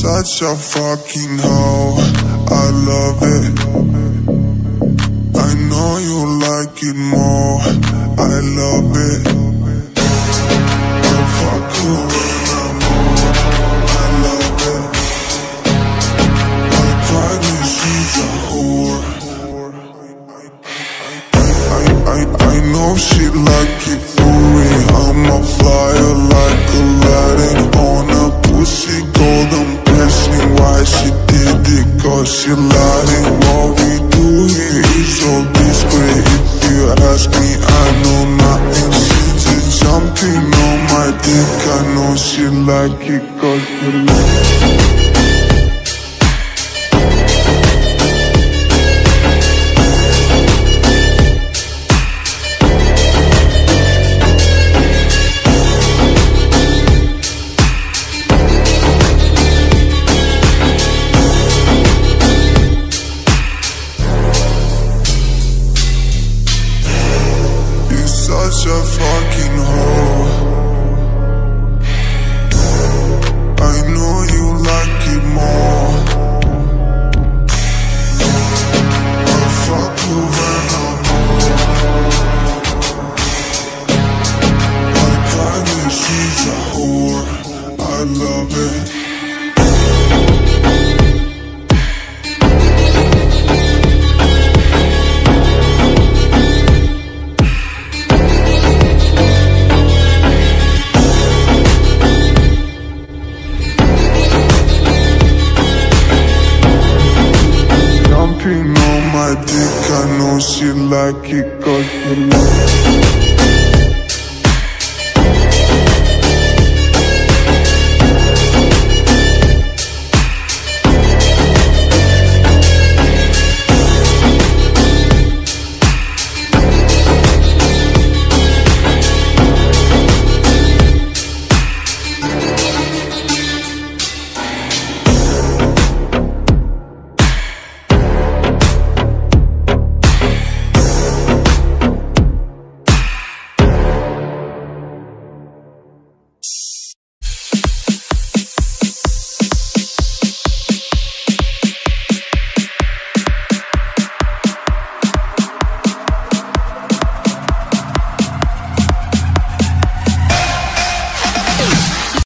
Such a fucking hoe, I love it. I know you like it more, I love it. I'll fuck you. Τι κάνω σιλάκι κόκκινο. Love it Jumping on my dick, I know she like it cause she like it.